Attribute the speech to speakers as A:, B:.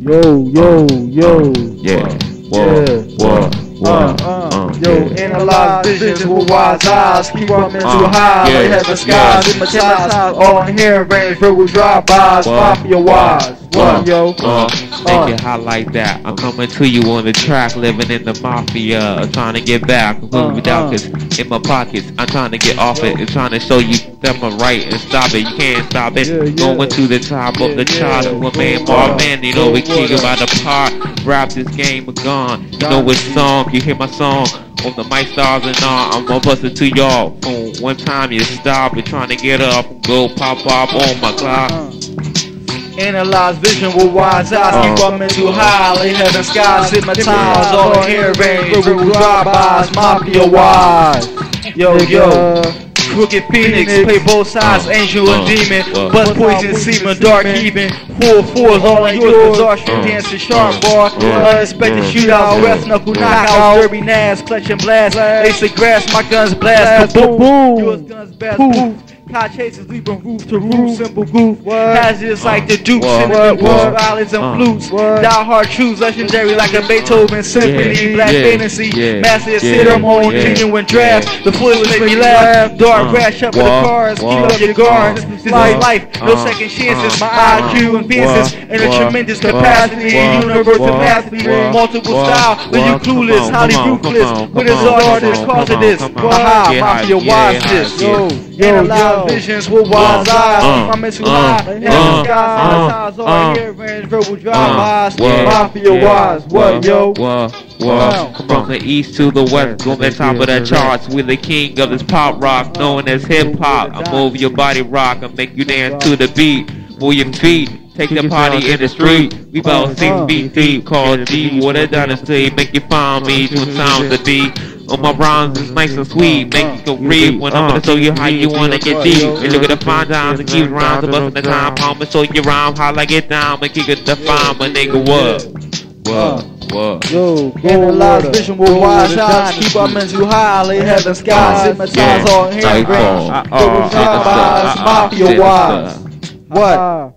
A: Yo, yo, yo.
B: Yeah.
A: Whoa,
B: whoa,
A: Uh, uh, yo, analyze visions with wise eyes. Keep up into
B: Uh,
A: high,
B: yeah,
A: heaven skies.
B: yeah.
A: Hypnotize, all in here, range, verbal drive-bys.
B: Whoa.
A: Mafia wise. What, yo?
B: Uh,
A: Uh.
B: Make it hot like that. I'm coming to you on the track, living in the mafia. I'm trying to get back. I'm
A: Uh,
B: moving without this in my pockets. I'm trying to get off it. I'm trying to show you that I'm right and stop it. You can't stop it.
A: Yeah, yeah.
B: Going to the top of the chart
A: yeah.
B: of a man,
A: up.
B: man. You know we
A: up.
B: about the part. Rap this game of gone. You know which song? You hear my song on the mic stars and all. I'm gonna bust it to y'all. Boom. One time you stop. You're trying to get up. Go pop up on my clock.
A: Analyze vision with wise eyes,
B: Uh.
A: keep up into high, like heaven skies, hypnotize, all in here, range, verbal drive-bys, mafia wise. Yo, yo. Crooked Phoenix, play both sides,
B: Uh,
A: angel and demon.
B: uh,
A: Buzz poison, semen, dark even. Four fours, all in yours, bizarre street dancing, sharp bar.
B: uh,
A: Unexpected
B: uh,
A: shootouts,
B: uh,
A: breath knuckle knockouts, derby nads, clutch and blast. Ace of grass, my guns blast. Kaboom! Yours guns blast. Poof. Car chases leaping roof to roof, simple goof. Hazardous like the Dukes,
B: What?
A: cinnamon
B: What?
A: blues, violins and
B: Uh.
A: flutes.
C: What?
A: Die hard truths, legendary like a Beethoven symphony.
B: Yeah,
A: Black
B: yeah,
A: fantasy,
B: yeah,
A: master
B: yeah,
A: ceremony,
B: yeah,
A: genuine draft.
B: yeah.
A: The fools make me laugh. Dark
B: Uh.
A: grass up for the cars,
B: What?
A: keep up your guards.
B: Uh.
A: This is life, no second chances. My. IQ advances
B: What?
A: in a
B: What?
A: tremendous
B: What?
A: capacity.
B: What?
A: Universal
B: What?
A: mastery,
B: What?
A: multiple
B: What?
A: style. When you
B: What? Come
A: clueless,
B: on,
A: highly
B: come on,
A: ruthless.
B: come on,
A: What
B: come
A: is
B: on,
A: all
B: come
A: this
B: on,
A: cause
B: come
A: of this?
B: on, come
A: What?
B: on.
A: Aha,
B: Get
A: mafia
B: high,
A: wise
B: yeah,
A: this.
B: Yeah.
A: Yo,
C: Yo,
A: analyze
C: yo.
A: visions with wise
B: Uh,
A: eyes.
B: uh,
A: I'm into
B: uh,
A: high.
B: uh,
A: Heaven skies,
B: uh,
A: hypnotize, all
B: uh,
A: here, range, verbal drive-bys.
B: What?
A: Mafia
B: Yeah.
A: wise. What, yo?
B: What?
A: Wow.
B: From the east to the west, on the top of the charts, we're the king of this pop rock, known as hip hop. I move your body rock, I make you dance to the beat. Move your feet, take the party in the street. We about six feet deep, Goldwater dynasty. Make you find me, twin sounds of D. On my rhymes is nice and sweet, make you go breathe. When I'm gonna show you how you wanna get deep. And look at the fine times and keep rhymes, busting the time. I'ma show you rhyme, how I get down, make you get define, my nigga, what? What? What?
C: Yo,
A: Analyze
C: water.
A: vision with
C: Go
A: wise
C: water,
A: eyes. Keep up into high, lay heaven skies. Hypnotize
B: Yeah.
A: all in here,
B: Nightfall.
A: range.
B: Uh,
A: Verbal
B: uh,
A: drive-bys,
B: uh, uh,
A: mafia
B: uh,
A: wise. What?
C: Ah.